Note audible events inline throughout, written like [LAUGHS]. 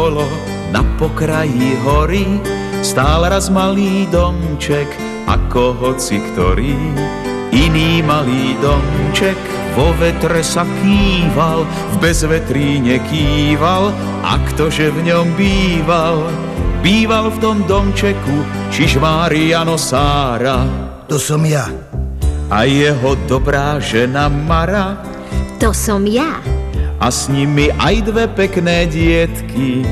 bolo na pokraji hory stál raz malý domček, ako hoci ktorý. Iný malý domček vo vetre sa kýval, v bezvetríne kýval, a ktože v ňom býval, býval v tom domčeku Čižmáriano Sára. To som ja. A jeho dobrá žena Mara. To som ja a s nimi aj dve pekné dietky.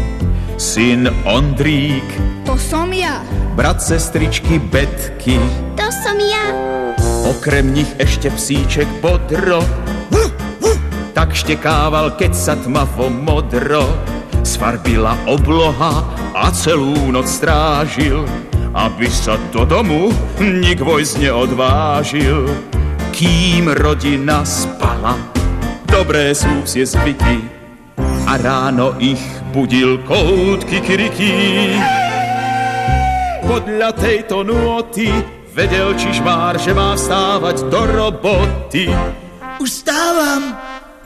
Syn Ondrík, to som ja. Brat sestričky Betky, to som ja. Okrem nich ešte psíček Bodro, tak štekával, keď sa tmavo modro. Sfarbila obloha a celú noc strážil, aby sa do domu nik vojsť neodvážil. Kým rodina spala, dobré sú vsie zvyky a ráno ich budil kout kikiriky. Podľa tejto nôty vedel Čižmár, že má stávať do roboty. Už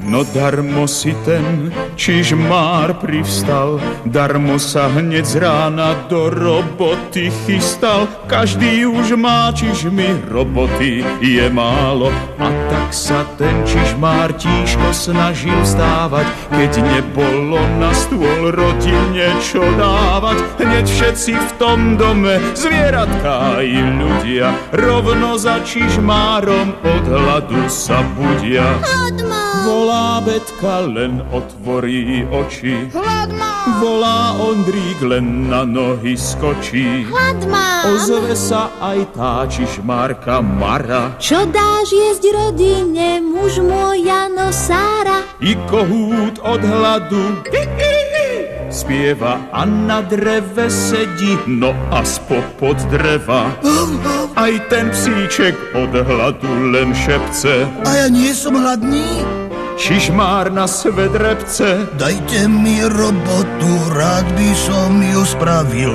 No darmo si ten čižmár privstal, darmo sa hneď z rána do roboty chystal. Každý už má čižmy, roboty je málo. A tak sa ten čižmár tížko snažil stávať, keď nebolo na stôl rodine čo dávať. Hneď všetci v tom dome, zvieratka i ľudia, rovno za čižmárom od hladu sa budia. Hlad Volá Betka, len otvorí oči. Hlad má. Volá Ondrík, len na nohy skočí. Hlad má. Ozve sa aj tá čišmárka Mara. Čo dáš jesť rodine, muž môj Jano Sára? I kohút od hladu. Spieva a na dreve sedí, no a spopod dreva. Aj ten psíček od hladu len šepce. A ja nie som hladný? Čižmár na svedrebce. Dajte mi robotu, rád by som ju spravil.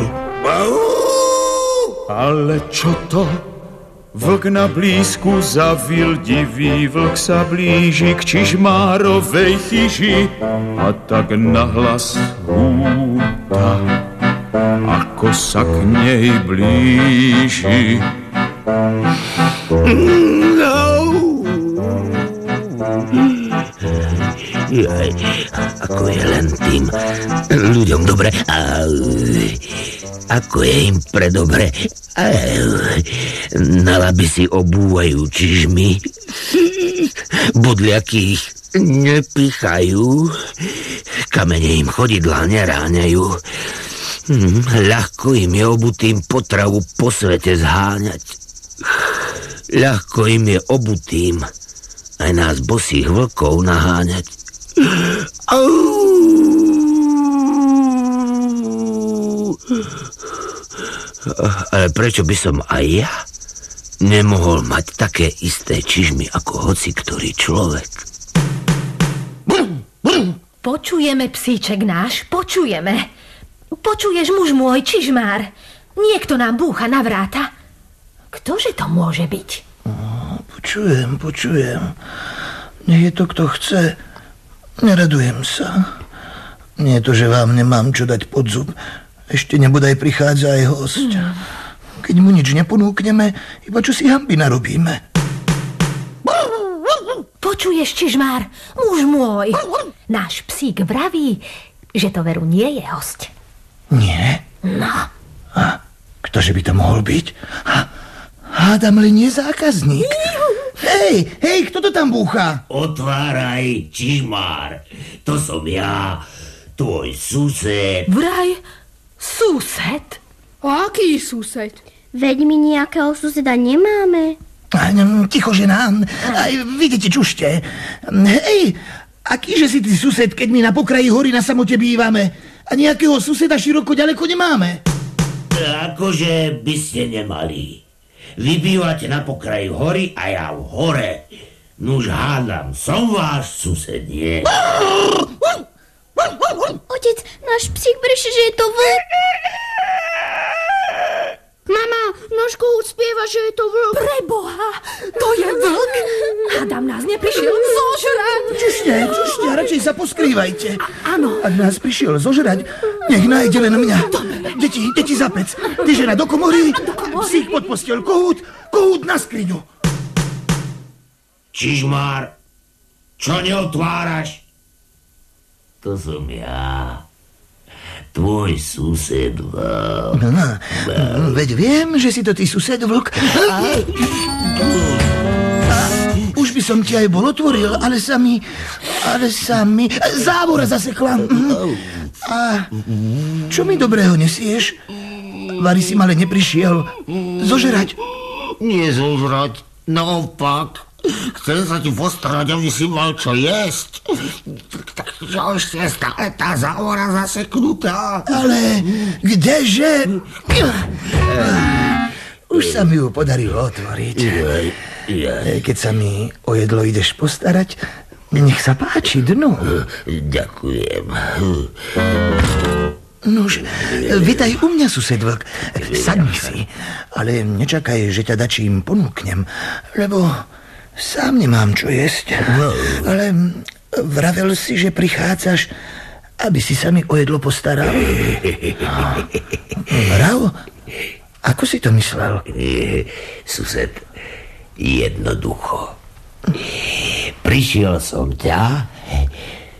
Ale čo to? Vlk na blízku zavil, divý vlk sa blíži k Čižmárovej chyži a tak nahlas húta, ako sa k nej blíži. No. Jaj, ako je len tým ľuďom dobre a ako je im pre dobre. Nala by si obúvajú čižmy, bodliaky ich nepichajú, kamene im chodidlá neráňajú. Hm, ľahko im je obutým potravu po svete zháňať. Ľahko im je obutým aj nás bosých vlkov naháňať. Ale prečo by som aj ja nemohol mať také isté čižmy ako hoci ktorý človek? Počujeme, psíček náš, počujeme. Počuješ, muž môj, čižmár. Niekto nám búcha na vráta. Ktože to môže byť? Počujem, počujem. Nech je to, kto chce. Neradujem sa. Nie je to, že vám nemám čo dať pod zub. Ešte nebodaj prichádza aj host. Mm. Keď mu nič neponúkneme, iba čo si hamby narobíme. Počuješ, Čižmár, muž môj. Náš psík vraví, že to veru nie je host. Nie? No. A ktože by to mohol byť? Hádam len nie zákazník. Hej, hej, kto to tam búcha? Otváraj, Čižmár. To som ja, tvoj sused. Vraj, sused? A aký sused? Veď my nejakého suseda nemáme. Ticho, žena. Aj vidíte, čušte. Hej, akýže si ty sused, keď my na pokraji hory na samote bývame a nejakého suseda široko ďaleko nemáme? Akože by ste nemali. Vy bývate na pokraji hory a ja v hore. Nuž hádam, som váš sused, nie? Otec, náš psík breše, že je to vlk. Mama, náš kohút spieva, že je to vlk. Preboha, to je vlk. Adam nás neprišiel zožrať. Čušne, čušne, radšej sa poskrývajte. Áno. Ak nás prišiel zožrať, nech nájde len mňa. Deti, deti za pec. Ty žena do komory, psík pod postel, kohút, kohút na skriňu. Čižmár, čo neotváraš? To som ja. Tvoj sused vlk. No, no, veď viem, že si to ty sused vlk. A... A už by som ti aj bol otvoril, ale sa mi... Ale sa mi... Závora zasekla. A čo mi dobrého nesieš? Vary si male neprišiel zožerať. Nie zožrať, naopak. Chcem sa ti postarať, aby si mal čo jesť. Takže ešte je stále tá závora zaseknutá. Ale kdeže? Už sa mi ju podarilo otvoriť. Keď sa mi o jedlo ideš postarať, nech sa páči dnu. Ďakujem. Nož, vitaj u mňa, sused vlk. Sadni si, ale nečakaj, že ťa dačím ponúknem, lebo sám nemám čo jesť. Ale vravel si, že prichádzaš, aby si sa mi o jedlo postaral. [LAUGHS] Vrav? Ako si to myslel? [LAUGHS] Sused, jednoducho. Prišiel som ťa,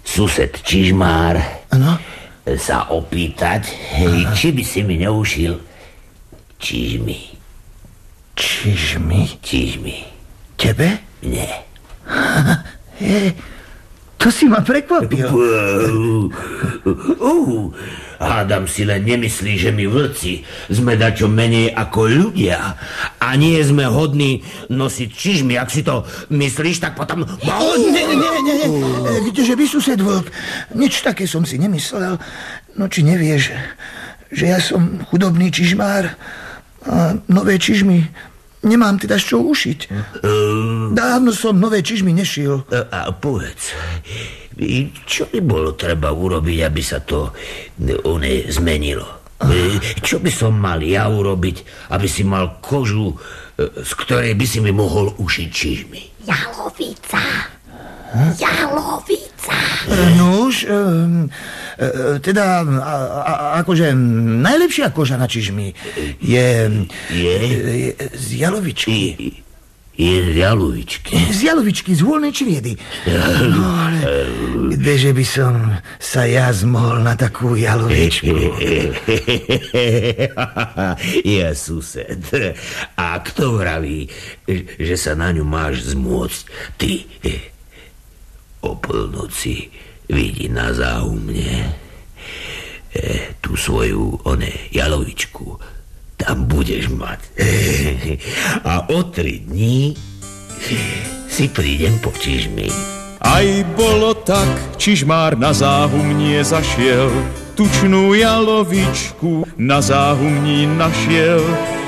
sused Čižmár, Áno? sa opýtať, či by si mi neušil čižmy. Čižmi? Čižmy. Tebe? Je, [LAUGHS] to si ma prekvapil. Uh, hádam si len nemyslí, že my vlci sme dačo menej ako ľudia a nie sme hodní nosiť čižmy. Ak si to myslíš, tak potom... O, nie, nie, nie, nie. Kdeže by sused vlk? Nič také som si nemyslel. No či nevieš, že ja som chudobný čižmár a nové čižmy nemám teda z čo ušiť. Dávno som nové čižmy nešil. A povedz, čo by bolo treba urobiť, aby sa to one zmenilo? Čo by som mal ja urobiť, aby si mal kožu, z ktorej by si mi mohol ušiť čižmy? Jalovica. Jalovica. Nuž, e, e, teda, a, a, akože najlepšia koža na čižmy je, Je? je z jalovičky. Je z jalovičky. Z jalovičky, z voľnej čriedy. No ale kdeže by som sa ja zmohol na takú jalovičku? [LAUGHS] ja sused. A kto vraví, že sa na ňu máš zmôcť? Ty o polnoci vidí na záumne e, tú svoju one, jalovičku. Tam budeš mať. [LAUGHS] A o tri dní si prídem po čižmi. Aj bolo tak, čižmár na záhumnie zašiel, tučnú jalovičku na záhumní našiel.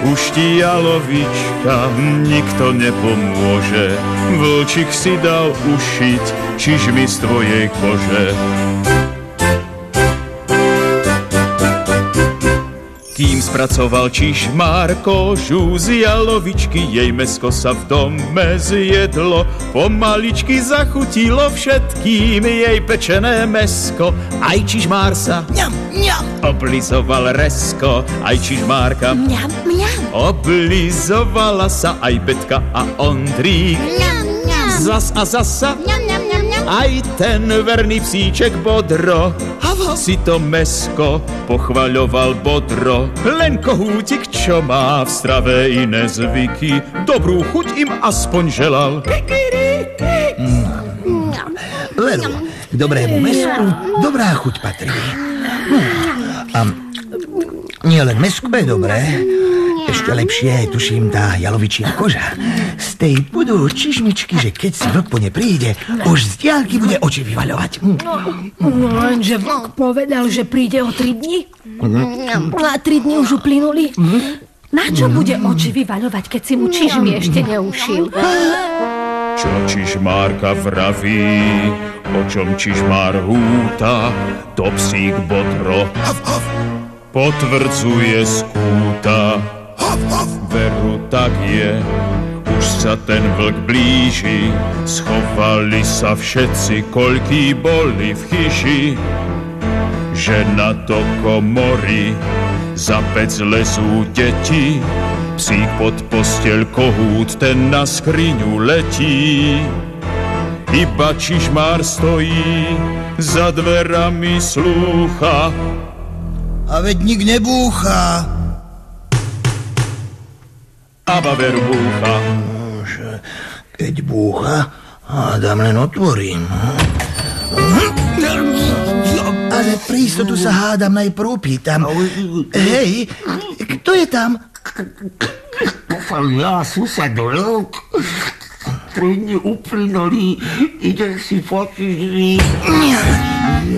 Už ti jalovička nikto nepomôže, vlčik si dal ušiť čižmy z tvojej kože. Kým spracoval čižmár kožu z jalovičky, jej mesko sa v dome zjedlo. Pomaličky zachutilo všetkým jej pečené mesko. Aj čižmár sa Ňam, ňam. oblizoval resko, aj čižmárka Mňam, mňam. oblizovala sa aj Betka a Ondrík. Ňam, ňam. Zas a zasa Ňam, ňam, ňam, ňam. aj ten verný psíček Bodro si to mesko pochvaľoval bodro. Len kohútik, čo má v strave iné zvyky, dobrú chuť im aspoň želal. Veru, k dobrému mesku dobrá chuť patrí. A nie len mesko je dobré, ešte lepšie je, tuším, tá jalovičia koža. Tej budú čižmičky, že keď si vlk po ne príde, už z diálky bude oči vyvaľovať. Hm. No, lenže vlk povedal, že príde o tri dni. A tri dni už uplynuli. Na čo bude oči vyvaľovať, keď si mu čižmy ešte neušil? Čo čižmárka vraví, o čom čižmár húta, to psík Bodro potvrdzuje skúta. Veru tak je, sa ten vlk blíži, schovali sa všetci, koľký boli v chyši. Žena do komory, za pec lezú deti, psík pod postel kohút, ten na skriňu letí. Iba čižmár stojí, za dverami slúcha. A veď nik nebúcha. A baver búcha. Keď búcha, hádam len otvorím. Ale pre istotu sa hádam najprv pýtam. Hej, kto je tam? Ja, sused Dni uplynuli, ide si fotiť.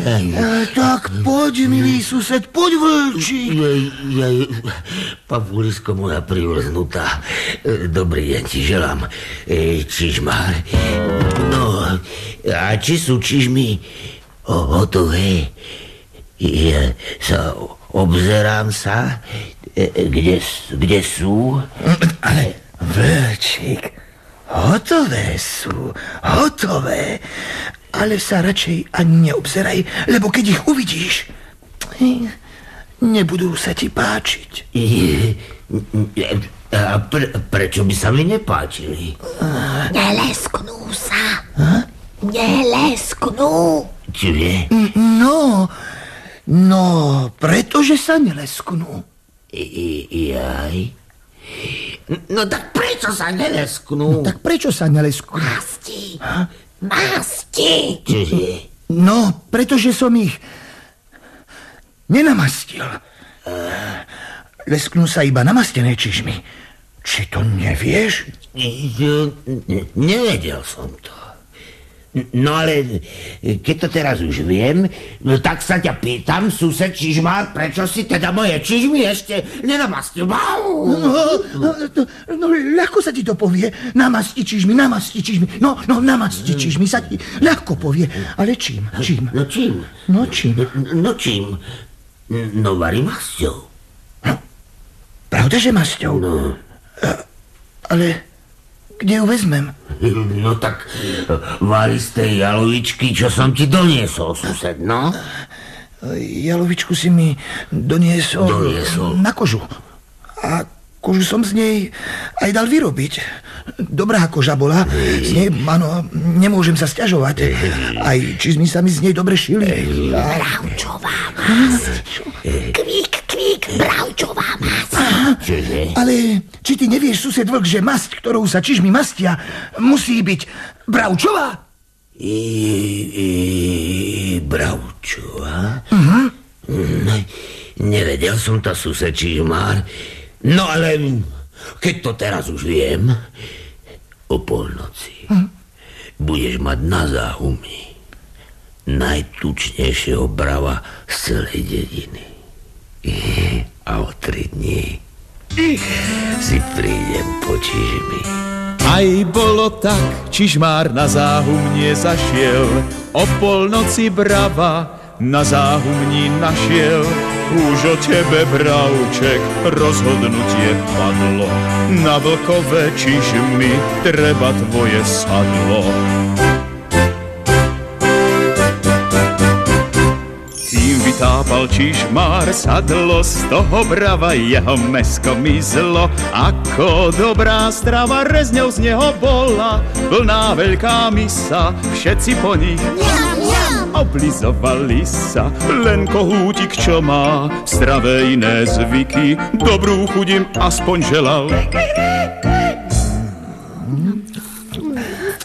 E, tak poď, milý sused, poď, vlčík. Papulisko moja privrznutá. E, Dobrý deň ti želám, e, čižmár. No, a či sú čižmy hotové? Ja sa obzerám sa, kde, kde sú. Ale, vlčík, hotové sú, hotové. Ale sa radšej ani neobzeraj, lebo keď ich uvidíš, nebudú sa ti páčiť. A pre, prečo by sa mi nepáčili? Nelesknú sa. Nelesknú. Čiže? No, no, pretože sa nelesknú. I, i, jaj. No tak prečo sa nelesknú? Tak prečo sa nelesknú? Masti. Masti. No, pretože som ich nenamastil. Lesknú sa iba namastené čižmy. Či to nevieš? Ne- ne- Nevedel som to. No ale keď to teraz už viem, no tak sa ťa pýtam, sused Čižmár, prečo si teda moje čižmy ešte nenamastil? No, no, no, no, ľahko sa ti to povie. Namasti čižmy, namasti čižmy. No, no, namasti čižmy sa ti ľahko povie. Ale čím? Čím? No čím? No čím? No čím? No varí masťou. Pravda, že masťou? No, Ale kde ju vezmem? [LAUGHS] no tak varí z tej jalovičky, čo som ti doniesol, sused, no? Jalovičku si mi doniesol, Doniesol. na kožu. A kožu som z nej aj dal vyrobiť. Dobrá koža bola. Z nej, áno, nemôžem sa stiažovať. Aj čizmy sa mi z nej dobre šili. A, Bravčová masť. Kvík, kvík, bravčová masť. Čiže? ale či ty nevieš, sused vlk, že masť, ktorou sa čižmy mastia, musí byť bravčová? I, i, bravčová? Uh-huh. No, nevedel som to, sused Čižmár. No ale keď to teraz už viem, o polnoci budeš mať na záhumí najtučnejšieho brava z celej dediny. A o tri dní si prídem po čižmi. Aj bolo tak, čižmár na záhumnie zašiel, o polnoci brava na záhumní našiel. Už o tebe, bravček, rozhodnutie padlo, na vlkové čižmy treba tvoje sadlo. Vytápal čižmár sadlo, z toho brava jeho mesko mizlo. Ako dobrá strava rezňou z neho bola, plná veľká misa, všetci po nich oblizovali sa. Len kohútik, čo má v strave iné zvyky, dobrú chudím aspoň želal.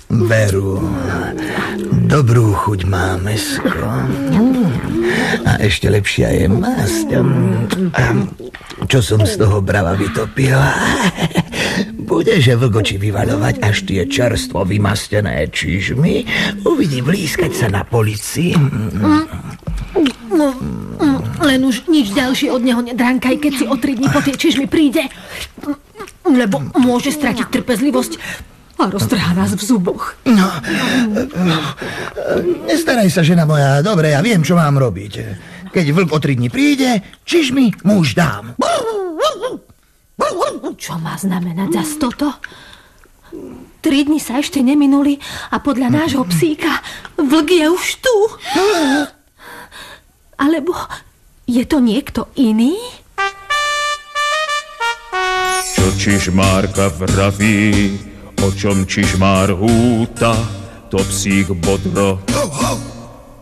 Veru, dobrú chuť má mesko. A ešte lepšia je masť. Čo som z toho brava vytopil? Budeš vlgoči vyvaľovať až tie čerstvo vymastené čižmy? Uvidí blízkať sa na policii. No, mm, len už nič ďalšie od neho nedránkaj, keď si o tri dní po tie čižmy príde. Lebo môže stratiť trpezlivosť a roztrhá nás v zuboch. No, nestaraj sa, žena moja. Dobre, ja viem, čo mám robiť. Keď vlk o tri dni príde, čižmy mu už dám. Čo má znamenať za toto? Tri dni sa ešte neminuli a podľa nášho psíka vlk je už tu. Alebo je to niekto iný? Čo čižmárka vraví, o čom čižmár húta, to psík bodro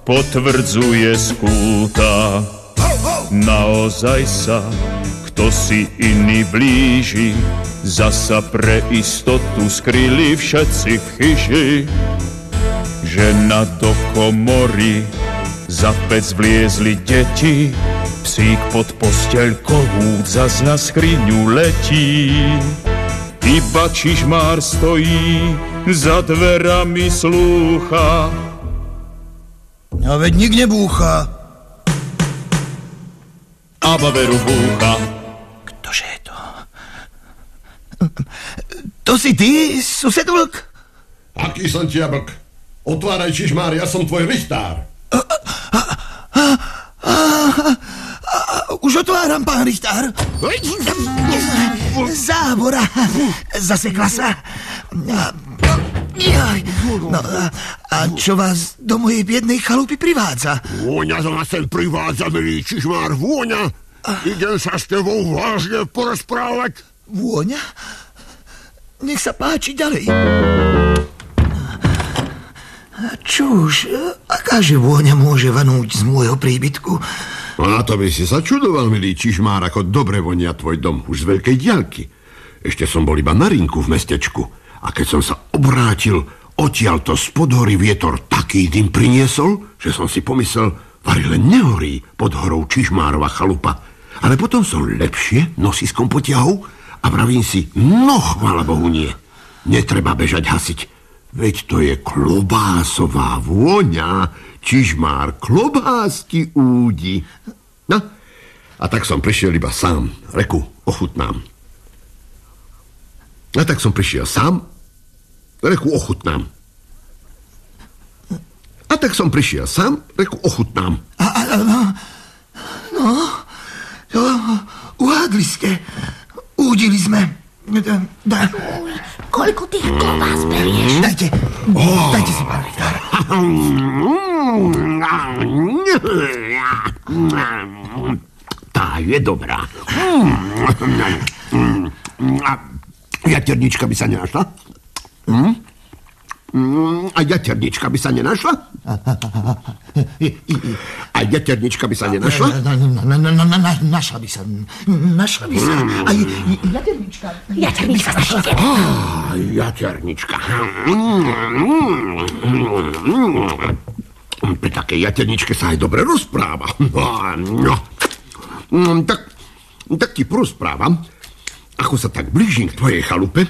potvrdzuje skúta. Naozaj sa, kto si iný blíži, zasa pre istotu skryli všetci v chyži. Žena do komory, za pec vliezli deti, psík pod posteľ kohút zas na skriňu letí. Iba čižmár stojí, za dverami slúcha, No veď nik nebúcha. a baveru búcha. Ktože je to? To si ty, sused vlk? Aký som ti jablk? Otváraj čižmár, ja som tvoj richtár. Už otváram, pán Richtár. Zábora. Zasekla sa. No, a, a čo vás do mojej biednej chalupy privádza? Vôňa za nás sem privádza, milý čižmár, vôňa. Idem sa s tebou vážne porozprávať. Vôňa? Nech sa páči ďalej. Čuž, akáže vôňa môže vanúť z môjho príbytku? A na to by si sa čudoval, milý čižmár, ako dobre vonia tvoj dom už z veľkej diaľky. Ešte som bol iba na rinku v mestečku a keď som sa obrátil, odtiaľ to spod hory vietor taký dym priniesol, že som si pomyslel, vari len nehorí pod horou Čižmárova chalupa. Ale potom som lepšie nosiskom potiahol a vravím si, no chvála Bohu nie. Netreba bežať hasiť. Veď to je klobásová vôňa. Čižmár klobásky údi. No, a tak som prišiel iba sám. Reku, ochutnám. A tak som prišiel sám. Reku, ochutnám. A tak som prišiel sám. Reku, ochutnám. A, a, a, no, no, to, uhádli ste. Údili sme. Da, da, Koľko tých klobás berieš? dajte, dajte si, pán [LAUGHS] Dobrá. A jaternička by sa nenašla? Hm? A jaternička by sa nenašla? A jaternička by sa nenašla? Na, na, na, na, na, na, našla by sa. Našla by sa. Aj jaternička. Jaternička. Á, jaternička. Pri takej jaterničke sa aj dobre rozpráva. No. No, tak, tak ti porozprávam, ako sa tak blížim k tvojej chalupe,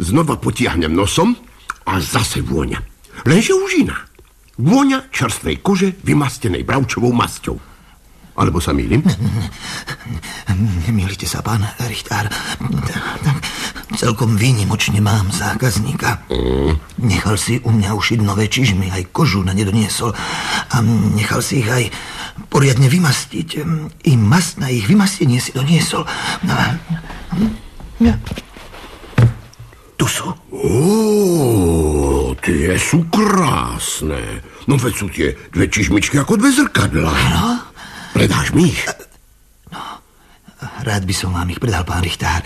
znova potiahnem nosom a zase vôňa. Lenže už iná. Vôňa čerstvej kože vymastenej bravčovou masťou. Alebo sa mýlim? [LAUGHS] Nemýlite sa, pán Richtár. Celkom výnimočne mám zákazníka. Nechal si u mňa ušiť nové čižmy, aj kožu na ne doniesol. A nechal si ich aj poriadne vymastiť. I mast na ich vymastenie si doniesol. No a- Tu sú. Ó, tie sú krásne. No veď sú tie dve čižmičky ako dve zrkadlá. Predáš mi ich? Rád by som vám ich predal, pán Richtár,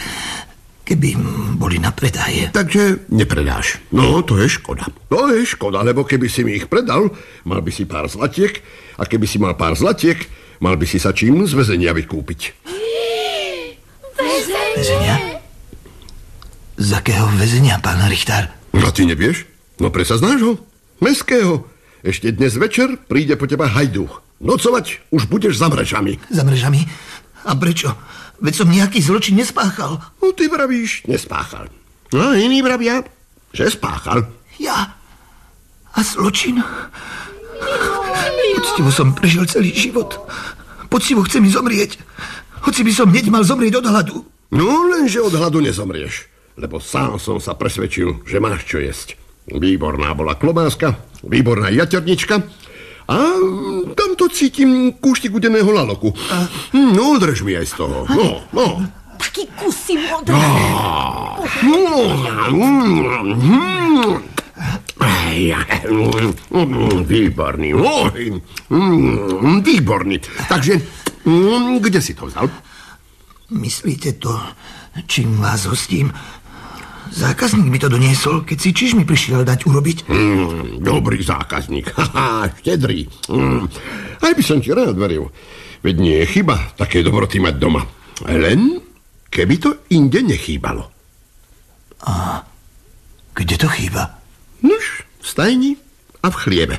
keby boli na predaje. Takže nepredáš. No, to je škoda. To je škoda, lebo keby si mi ich predal, mal by si pár zlatiek a keby si mal pár zlatiek, mal by si sa čím z väzenia vykúpiť. Väzenia? Z akého väzenia, pán Richtár? No ty nevieš? No presa znáš ho? Mestského. Ešte dnes večer príde po teba hajduch. Nocovať už budeš za mrežami. Za mrežami? A prečo? Veď som nejaký zločin nespáchal. No ty vravíš, nespáchal. No a iní vravia, že spáchal. Ja? A zločin? Poctivo som prežil celý život. Poctivo chcem mi zomrieť. Hoci by som hneď mal zomrieť od hladu. No lenže od hladu nezomrieš, lebo sám som sa presvedčil, že máš čo jesť. Výborná bola klobáska, výborná jaternička a tamto cítim kúštik udeného laloku. No, drž mi aj z toho. No, no. taký kusy modré. Výborný, oj, mm, výborný. Takže, mm, kde si to vzal? Myslíte to, čím vás hostím? Zákazník mi to doniesol, keď si čiž mi prišiel dať urobiť. Mm, dobrý zákazník, [LAUGHS] haha, štedrý. Mm, aj by som ti rád veril. Veď nie je chyba také dobroty mať doma. Len keby to inde nechýbalo. Kde to chýba? V stajni a v chliebe.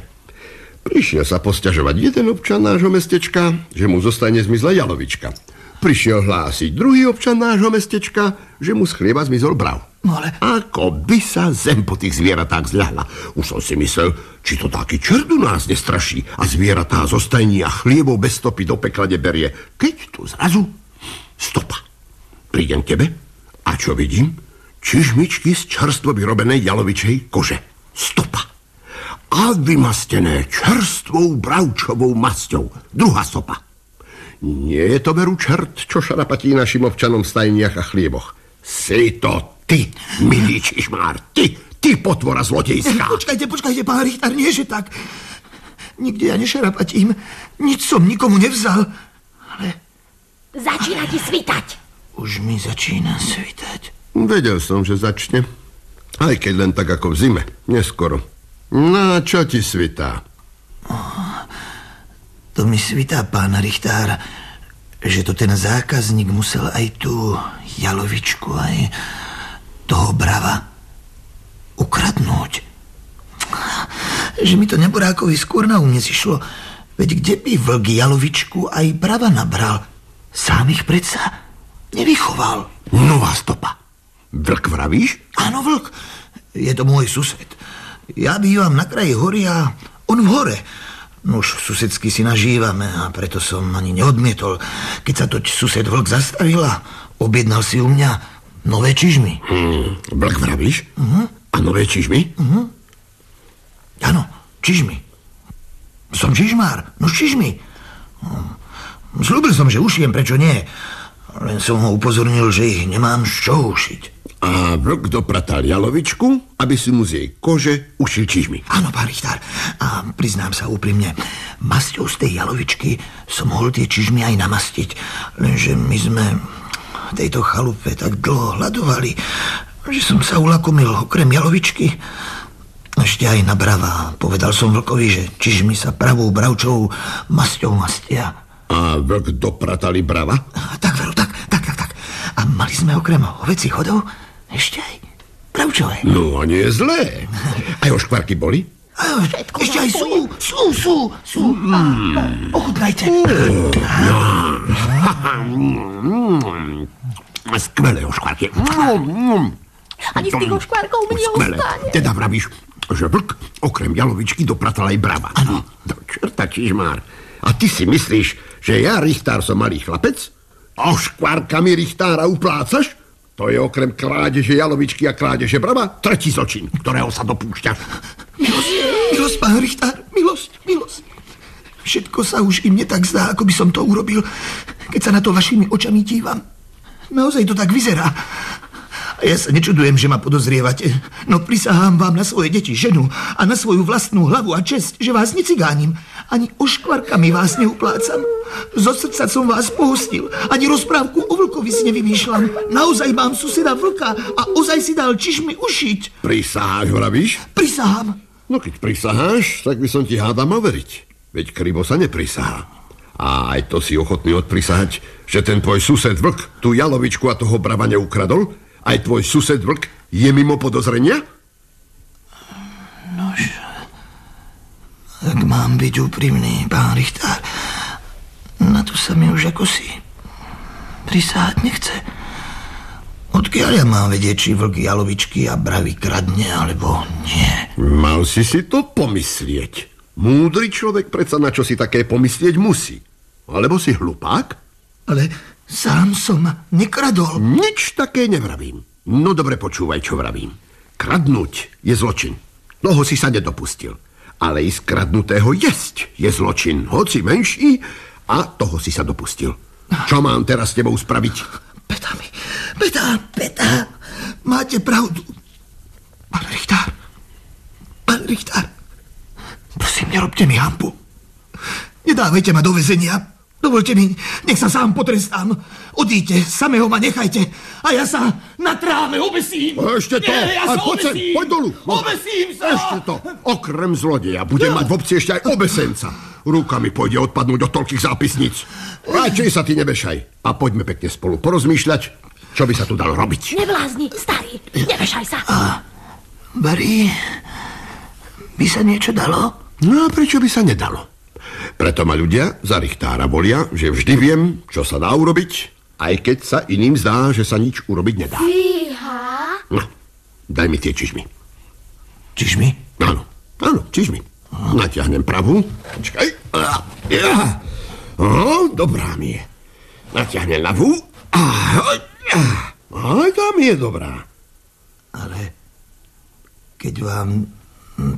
Prišiel sa posťažovať jeden občan nášho mestečka, že mu zostane zmizla jalovička. Prišiel hlásiť druhý občan nášho mestečka, že mu z chlieba zmizol brav. No ale- Ako by sa zem po tých zvieratách zľahla. Už som si myslel, či to taký čert u nás nestraší a zvieratá zo stajní a chliebov bez stopy do pekla neberie. Keď tu zrazu stopa. Prídem k tebe a čo vidím? Čižmičky z čerstvo vyrobenej jalovičej kože. Stopa. A vymastené čerstvou bravčovou masťou. Druhá stopa. Nie je to veru čert, čo šarapatí našim občanom v stajniach a chlieboch. Si to ty, milý čižmár, ty, ty potvora zlodejská. Počkajte, počkajte, pán Richtár, nie že tak. Nikde ja nešarapatím, nič som nikomu nevzal. Začína ti svitať. Už mi začína svitať. Vedel som, že začne. Aj keď len tak ako v zime, neskoro. No čo ti svitá? To mi svitá, pán Richtár, že to ten zákazník musel aj tú jalovičku, aj toho brava ukradnúť. Že mi to neborákovi skôr na um nesišlo. Veď kde by vlk jalovičku aj brava nabral? Sám ich predsa nevychoval. Nová stopa. Vlk vravíš? Áno, vlk. Je to môj sused. Ja bývam na kraji hory a on v hore. Nuž, susedsky si nažívame a preto som ani neodmietol. Keď sa toť sused vlk zastavil a objednal si u mňa nové čižmy. Hmm, vlk vravíš? Uh-huh. A nové čižmy? Uh-huh. Áno, čižmy. Som čižmár, no čižmy. Hm. Zľúbil som, že ušijem, prečo nie. Len som ho upozornil, že ich nemám z čoho ušiť. A vlk dopratal jalovičku, aby si mu z jej kože ušil čižmy. Áno, pán Richtár. A priznám sa úprimne, masťou z tej jalovičky som mohol tie čižmy aj namastiť. Lenže my sme v tejto chalupe tak dlho hľadovali, že som sa ulakomil okrem jalovičky. Ešte aj na brava. Povedal som vlkovi, že čižmy sa pravou bravčovou masťou mastia. A vlk dopratali brava? Tak, veru, tak, tak. A mali sme okrem oveci chodov ešte aj bravčové. No a nie je zlé. [LAUGHS] Aj oškvarky boli? A ešte aj sú, sú, sú, sú. Ochutnajte. Skvelé oškvarky. Ani z tých oškvárkov mi Skvelé. neostane. Teda vravíš, že vlk okrem jalovičky dopratal aj brava. Áno. Do čerta, čižmár. A ty si myslíš, že ja, Richtár, som malý chlapec? A škvárkami Richtára uplácaš? To je okrem krádeže jalovičky a krádeže brava tretí zločin, ktorého sa dopúšťaš. Milosť, milosť, pán Richtár, milosť, milosť. Všetko sa už i mne tak zdá, ako by som to urobil, keď sa na to vašimi očami dívam. Naozaj to tak vyzerá. A ja sa nečudujem, že ma podozrievate. No prisahám vám na svoje deti, ženu a na svoju vlastnú hlavu a čest, že vás necigánim. Ani oškvarkami vás neuplácam. Zo srdca som vás pohostil. Ani rozprávku o vlkovi si nevymýšľam. Naozaj mám suseda vlka a ozaj si dal čižmi ušiť. Prisaháš, vravíš? Prisahám. No keď prisaháš, tak by som ti hádam overiť. Veď krivo sa neprisahá. A aj to si ochotný odprisahať, že ten tvoj sused vlk tú jalovičku a toho brava neukradol? Aj tvoj sused vlk je mimo podozrenia? Nož, ak mám byť úprimný, pán Richtár, na to sa mi už ako si prisáhať nechce. Odkiaľ ja mám vedieť, či vlk jalovičky a bravy kradne, alebo nie? Mal si si to pomyslieť. Múdry človek predsa na čo si také pomyslieť musí. Alebo si hlupák? Ale sám som nekradol. Nič také nevravím. No dobre počúvaj, čo vravím. Kradnúť je zločin. Toho si sa nedopustil. Ale i z kradnutého jesť je zločin, hoci menší, a toho si sa dopustil. Čo mám teraz s tebou spraviť? Petami, Peta, Peta, máte pravdu. Pán Richtár, pán Richtár, prosím, nerobte mi hampu. Nedávajte ma do väzenia. Dovolte mi, nech sa sám potrestám. Odíďte, samého ma nechajte. A ja sa na tráme obesím. Ešte to. Nie, ja a sa poď sem, obesím. poď dolu. No, Obesím sa. Ešte to. Okrem zlodeja bude mať v obci ešte aj obesenca. Rukami pôjde odpadnúť do toľkých zápisníc. Radšej sa ty nebešaj. A poďme pekne spolu porozmýšľať, čo by sa tu dalo robiť. Neblázni, starý, nevešaj sa. Barry, by sa niečo dalo? No a prečo by sa nedalo? Preto ma ľudia za richtára volia, že vždy viem, čo sa dá urobiť, aj keď sa iným zdá, že sa nič urobiť nedá. Fíha. No, daj mi tie čižmy. Čižmi? Áno, áno, čižmy. Natiahnem pravú. Počkaj. Ja. O, dobrá mi je. Natiahnem ľavú. Aj tam je dobrá. Ale keď vám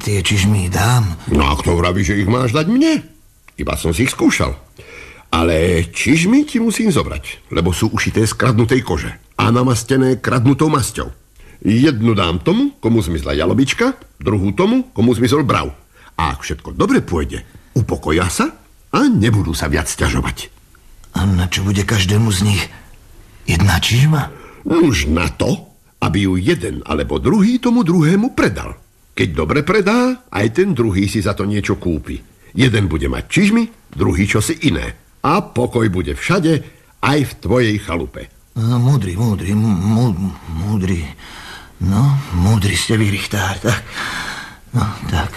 tie čižmy dám, No a kto vraví, že ich máš dať mne? Iba som si ich skúšal. Ale čižmy ti musím zobrať, lebo sú ušité z kradnutej kože a namastené kradnutou masťou. Jednu dám tomu, komu zmizla jalobička, druhú tomu, komu zmizol brav. A ak všetko dobre pôjde, upokoja sa a nebudú sa viac ťažovať. a na čo bude každému z nich jedna čižma? Už na to, aby ju jeden alebo druhý tomu druhému predal. Keď dobre predá, aj ten druhý si za to niečo kúpi. Jeden bude mať čižmy, druhý čosi iné. A pokoj bude všade, aj v tvojej chalupe. No, múdry, múdry, mú, múdry. No, múdry ste vy, Richtár. Tak, no, tak,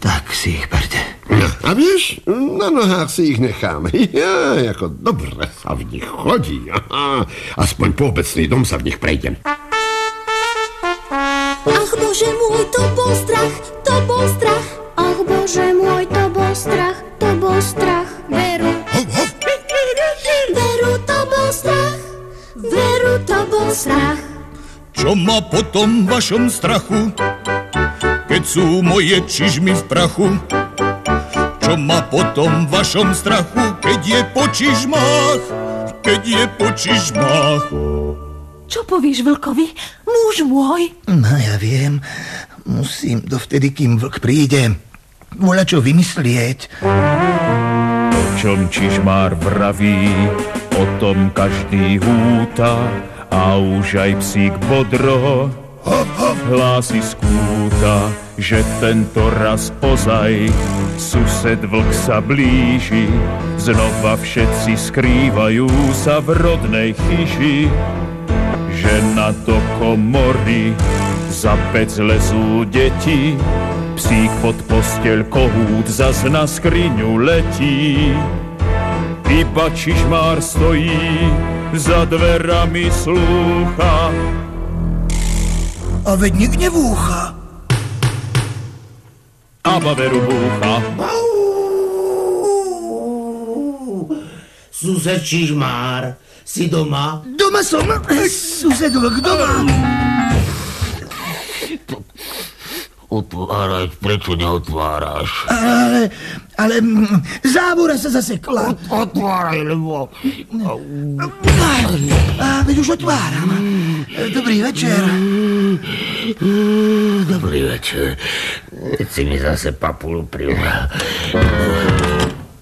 tak si ich berte. No, a vieš, na nohách si ich necháme. [LAUGHS] Ja, ako dobre sa v nich chodí. Aha, aspoň po obecný dom sa v nich prejdem. Ach bože môj, to bol strach, to bol strach. Ach bože môj, to bol strach, to bol strach. Veru. Veru, to bol strach. Veru, to bol strach. Čo má potom v vašom strachu, keď sú moje čižmy v prachu? Čo má potom v vašom strachu, keď je po čižmách, keď je po čižmách? Čo povíš Vlkovi? Muž môj. No, ja viem. Musím dovtedy, kým vlk príde, voľa čo vymyslieť. O čom čižmár vraví, o tom každý húta a už aj psík bodro hlási z kúta, že tento raz ozaj sused vlk sa blíži, znova všetci skrývajú sa v rodnej chyži. Žena do komory, za pec lezú deti, psík pod posteľ, kohút zas na skriňu letí. Iba čižmár stojí, za dverami slúcha. A veď nik nevúcha. A baveru búcha. Sused Čižmár, si doma? Doma som, sused vlk, doma. Otváraj, prečo neotváraš? Ale, ale mm, závora sa zasekla. Otváraj, lebo... A veď už otváram. Dobrý večer. Dobrý večer. Teď si mi zase papulu prilá.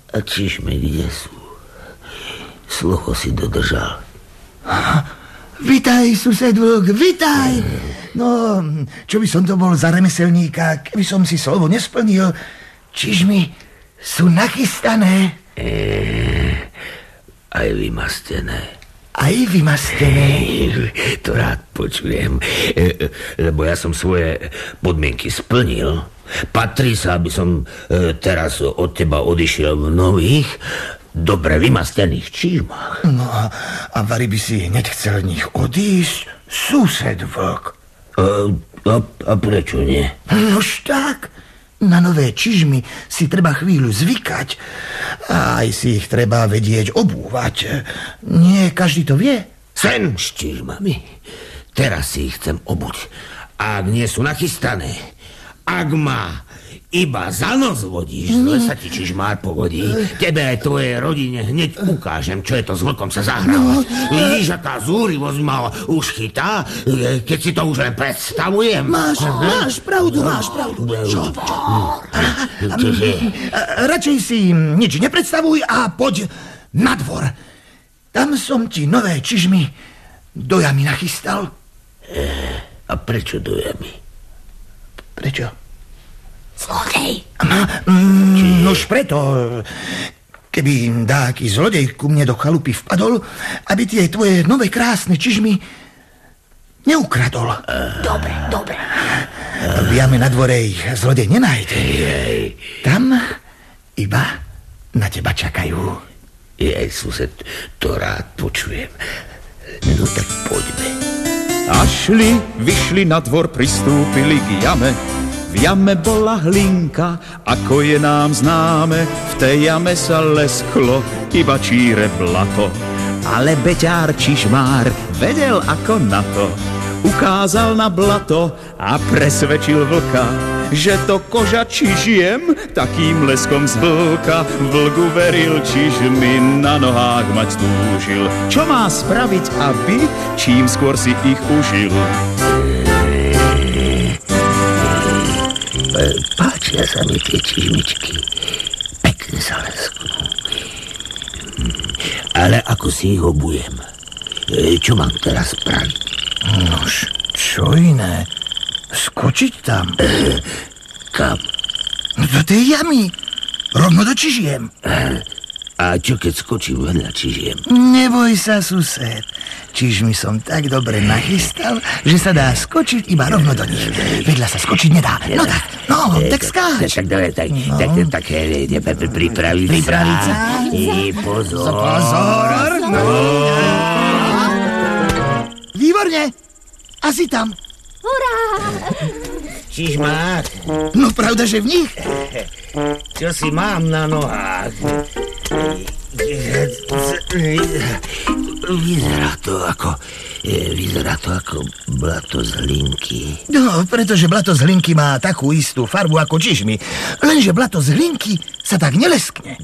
A čižmy kde sú? Slucho si dodržal. Vitaj, sused vlk, vitaj. No, čo by som to bol za remeselníka, keby som si slovo nesplnil. Čižmi sú nachystané, Aj vymastené. aj vymastené. To rád počujem, E, e, lebo ja som svoje podmienky splnil. Patrí sa, aby som teraz od teba odišiel v nových, dobre vymastených čížmach. No a, Vary by si hneď chcel v nich odísť, sused vlk. A, a, a prečo nie? Nož tak, na nové čižmy si treba chvíľu zvykať a aj si ich treba vedieť obúvať. Nie každý to vie. Sem s čižmami. Teraz si ich chcem obuť. Ak nie sú nachystané, ak ma iba za nos vodíš, zle sa ti čižmár povodí. Tebe aj tvojej rodine hneď ukážem, čo je to s vlkom sa zahrávať. Vidíš, aká zúrivosť ma už chytá, e, keď si to už len predstavujem. Máš, máš pravdu, máš pravdu. Čo? Čože? A, Radšej si nič nepredstavuj a poď na dvor. Tam som ti nové čižmy do jamy nachystal. A prečo dojami? Prečo? Zlodej. Mm, Nož preto, keby dáky zlodej ku mne do chalupy vpadol, aby tie tvoje nové krásne čižmy neukradol. Dobre, dobre. V jame na dvore ich zlodej nenájde. Tam iba na teba čakajú. Jej, sused, to rád počujem. No tak poďme. A šli, vyšli na dvor, pristúpili k jame. Jame bola hlinka, ako je nám známe. V tej jame sa lesklo, iba číre blato. Ale beťár čižmár vedel ako na to. Ukázal na blato a presvedčil vlka, že to koža čižiem takým leskom z vlka. Vlk uveril, čižmy na nohách mať túžil. Čo má spraviť, aby čím skôr si ich užil? Páčia sa mi tie čižmičky. Pekne sa lesknú. Hm, Ale ako si ich obujem? E, Čo mám teraz spraviť? Nož, čo iné? Skočiť tam? Kam? No do tej jamy. Rovno do čižiem. A čo keď skočím vedľa čižiem? Neboj sa, sused. Čižmi som tak dobre nachystal, že sa dá skočiť iba rovno do nich. Vedľa sa skočiť nedá. No tak, no, tak skáč. Tak dobre, tak, No. tak, tak, tak e, e, pri- pripraviť sa. I pozor. Pozor, no. Výborne. Asi tam. Čižmár, No pravda, že v nich? [LAUGHS] čo si mám na nohách? Vyzerá to ako... e, Vyzerá to ako blato z hlinky. No, pretože blato z hlinky má takú istú farbu ako čižmy. Lenže blato z hlinky sa tak neleskne.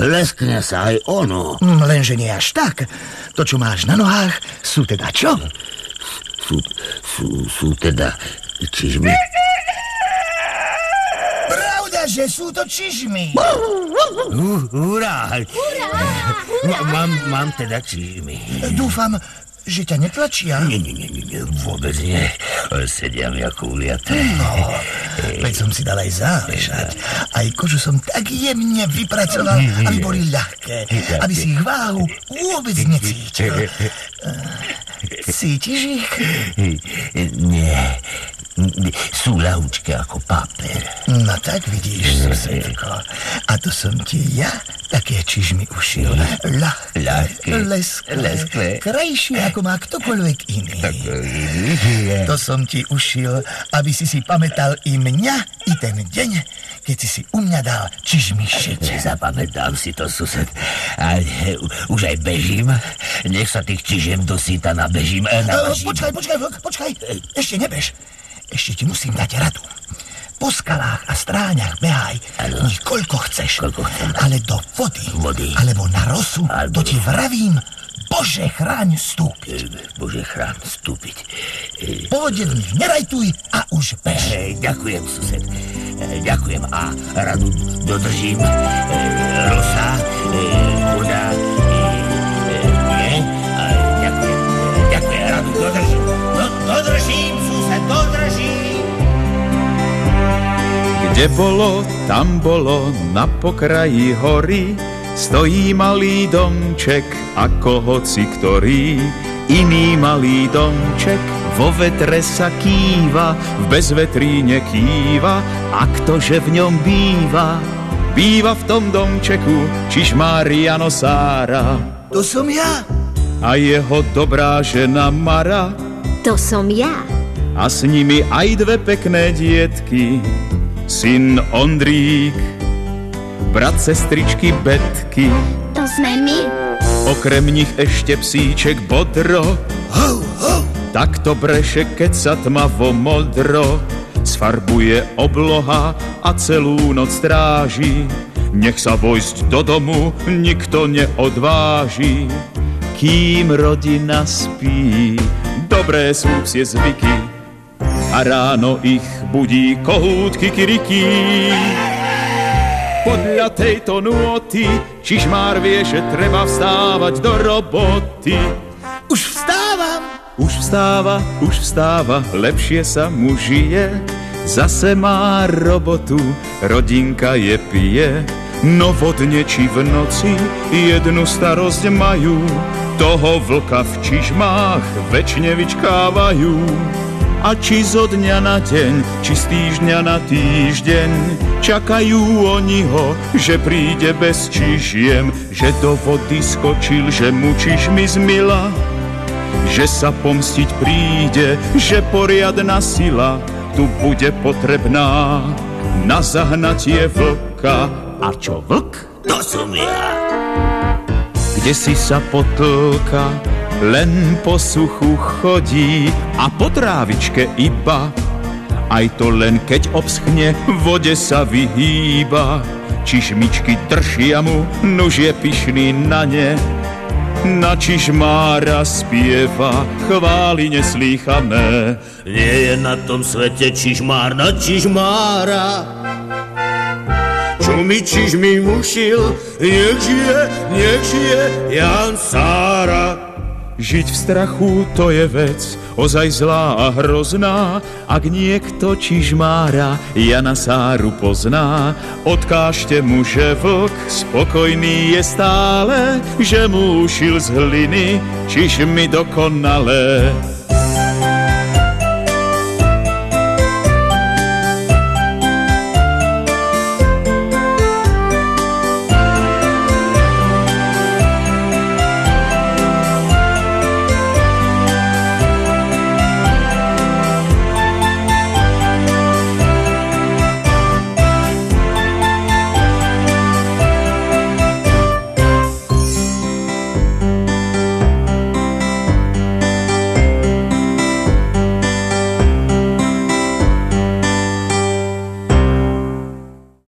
Leskne sa aj ono. Mm, Lenže nie až tak. To, čo máš na nohách, sú teda čo? Sú, sú, sú teda čižmy. Že sú to čižmy. Uh, hurá! Ma- Mám, mám teda čižmy. Dúfam, že ťa netlačia. Nie, nie, nie, nie, vôbec nie. Sedia mi ako uliaté. No, veď som si dal aj záležať. Aj kožu som tak jemne vypracoval, aby boli ľahké. Aby si ich váhu vôbec necítil. [LAUGHS] Eh, Cítiš ich? Nie, sú ľahučké ako papier. No tak vidíš, susedko. A to som ti ja také čižmy ušil. Ľahké, Ľahké, lesklé, lesklé. krajšie ako má ktokoľvek iný. To som ti ušil, aby si si pamätal i mňa, i ten deň, keď si si u mňa dal čižmy šiť. Zapamätám si to, sused. A e, už aj bežím. Nech sa tých čižiem dosýta nabežím. E, Eh, nabažím. Počkaj, počkaj, počkaj. Ešte nebež. Ešte ti musím dať radu. Po skalách a stráňach behaj, nich koľko chceš. Koľko chcem. Ale do vody, Vody. alebo na rosu, Alebo- to ti vravím, Bože chráň vstúpiť. E, Bože chrán vstúpiť. E, Po vode v nich nerajtuj a už bež. e, Ďakujem, sused. Ďakujem a radu dodržím. Rosa, voda, nie. Ďakujem. Ďakujem, radu dodržím. Do, dodržím, sused, dodržím. Kde bolo, tam bolo, na pokraji hory, stojí malý domček, ako hoci ktorý. Iný malý domček vo vetre sa kýva, v bezvetríne kýva, a ktože v ňom býva, býva v tom domčeku Čižmária Nosára To som ja. a jeho dobrá žena Mara To som ja. A s nimi aj dve pekné dietky, syn Ondrík, brat sestričky Betky, To sme my. okrem nich ešte psíček Bodro, Ho, ho. tak to breše, keď sa tmavo modro, sfarbuje obloha a celú noc stráži. Nech sa vojsť do domu nikto neodváži, kým rodina spí. Dobré sú psie zvyky a ráno ich budí kohútky kiriky. Podľa tejto nôty Čižmár vie, že treba vstávať do roboty. Už vstávam. Už vstáva, už vstáva, lepšie sa mu žije. Zase má robotu, rodinka je pije. No vodne či v noci jednu starosť majú. Toho vlka v čižmách väčšine vyčkávajú. A či zo dňa na deň, či z týždňa na týždeň Čakajú oni ho, že príde bez čižiem Že do vody skočil, že mu čižmi zmila Že sa pomstiť príde, že poriadna sila Tu bude potrebná na zahnatie vlka A čo vlk? To som ja. kde si sa potlka, len po suchu chodí a po trávičke iba. Aj to len keď obschne, vode sa vyhýba. Čižmičky držia mu, nuž je pyšný na ne. Na čižmára spieva chvály neslýchané. Nie je na tom svete čižmár na čižmára. Čo mi čižmi mušil, nech žije, nech žije Jan Sára. Žiť v strachu to je vec ozaj zlá a hrozná, ak niekto čižmára Jana Sáru pozná. Odkážte mu, že vlk spokojný je stále, že mu ušil z hliny čižmy dokonalé.